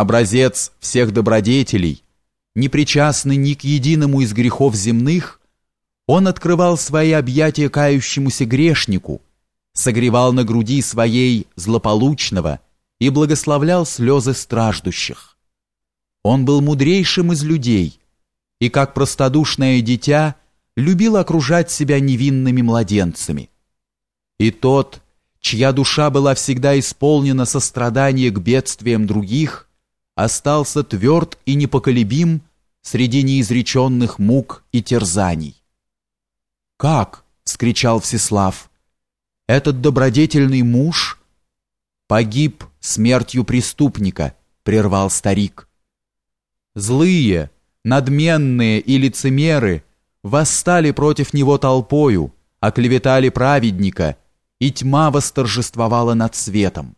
образец всех добродетелей, не причастный ни к единому из грехов земных, он открывал свои объятия кающемуся грешнику, согревал на груди своей злополучного и благословлял слезы страждущих. Он был мудрейшим из людей и, как простодушное дитя, любил окружать себя невинными младенцами. И тот, чья душа была всегда исполнена сострадания к бедствиям других, остался тверд и непоколебим среди неизреченных мук и терзаний. «Как?» — вскричал Всеслав. «Этот добродетельный муж погиб смертью преступника», — прервал старик. Злые, надменные и лицемеры восстали против него толпою, оклеветали праведника, и тьма восторжествовала над светом.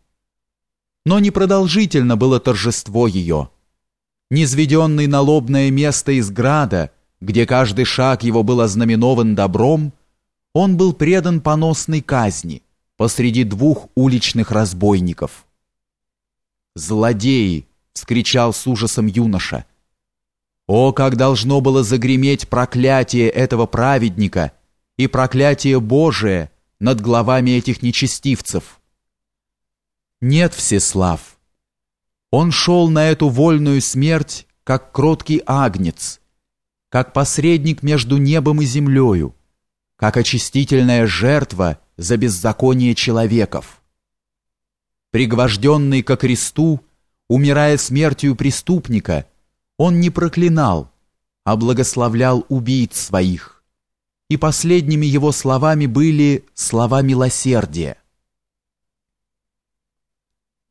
Но непродолжительно было торжество ее. Низведенный на лобное место из града, где каждый шаг его был ознаменован добром, он был предан поносной казни посреди двух уличных разбойников. «Злодеи!» — вскричал с ужасом юноша. «О, как должно было загреметь проклятие этого праведника и проклятие Божие над головами этих нечестивцев!» Нет, Всеслав. Он шел на эту вольную смерть, как кроткий агнец, как посредник между небом и землею, как очистительная жертва за беззаконие человеков. Пригвожденный ко кресту, умирая смертью преступника, он не проклинал, а благословлял убийц своих. И последними его словами были слова милосердия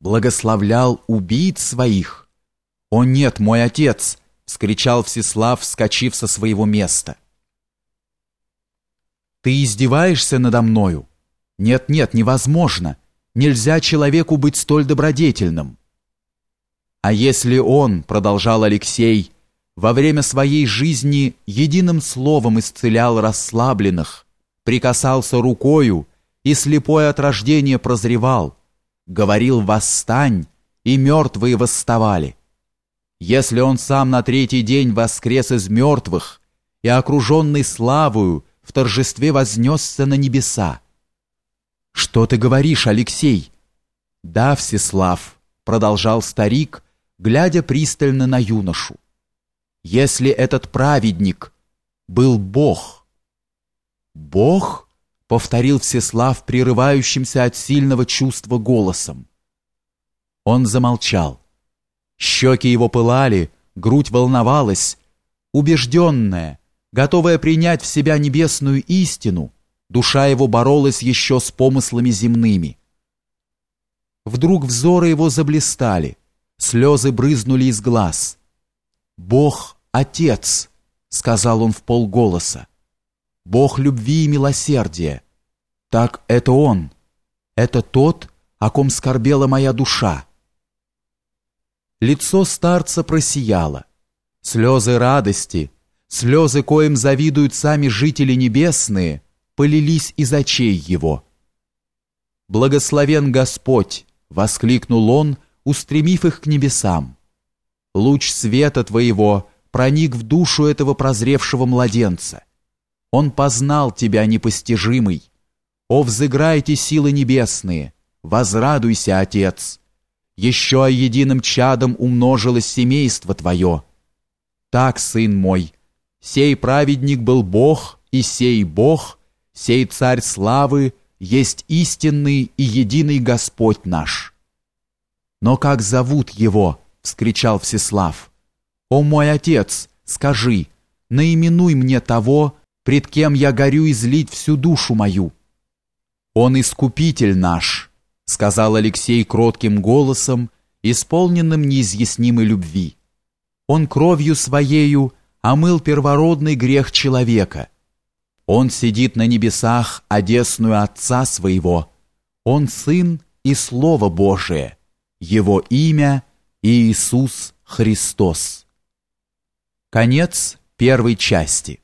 благословлял убийц своих. «О нет, мой отец!» — скричал Всеслав, вскочив со своего места. «Ты издеваешься надо мною? Нет-нет, невозможно. Нельзя человеку быть столь добродетельным». «А если он, — продолжал Алексей, — во время своей жизни единым словом исцелял расслабленных, прикасался рукою и слепое от рождения прозревал, говорил «восстань», и мертвые восставали. Если он сам на третий день воскрес из мертвых и, окруженный славою, в торжестве вознесся на небеса. «Что ты говоришь, Алексей?» «Да, Всеслав», — продолжал старик, глядя пристально на юношу. «Если этот праведник был Бог...» «Бог?» Повторил Всеслав прерывающимся от сильного чувства голосом. Он замолчал. Щеки его пылали, грудь волновалась, убежденная, готовая принять в себя небесную истину, душа его боролась еще с помыслами земными. Вдруг взоры его заблистали, слезы брызнули из глаз. «Бог — Отец!» — сказал он в полголоса. Бог любви и милосердия. Так это Он, это тот, о ком скорбела моя душа. Лицо старца просияло. Слезы радости, слезы, коим завидуют сами жители небесные, полились из очей его. «Благословен Господь!» — воскликнул он, устремив их к небесам. «Луч света Твоего проник в душу этого прозревшего младенца. Он познал тебя непостижимый. О, взыграйте силы небесные, возрадуйся, Отец. Еще единым чадом умножилось семейство твое. Так, сын мой, сей праведник был Бог, и сей Бог, сей царь славы, есть истинный и единый Господь наш. Но как зовут его? — вскричал Всеслав. «О мой отец, скажи, наименуй мне того, пред кем я горю излить всю душу мою. Он искупитель наш, сказал Алексей кротким голосом, исполненным неизъяснимой любви. Он кровью своею омыл первородный грех человека. Он сидит на небесах, одесную Отца своего. Он Сын и Слово Божие. Его имя Иисус Христос. Конец первой части.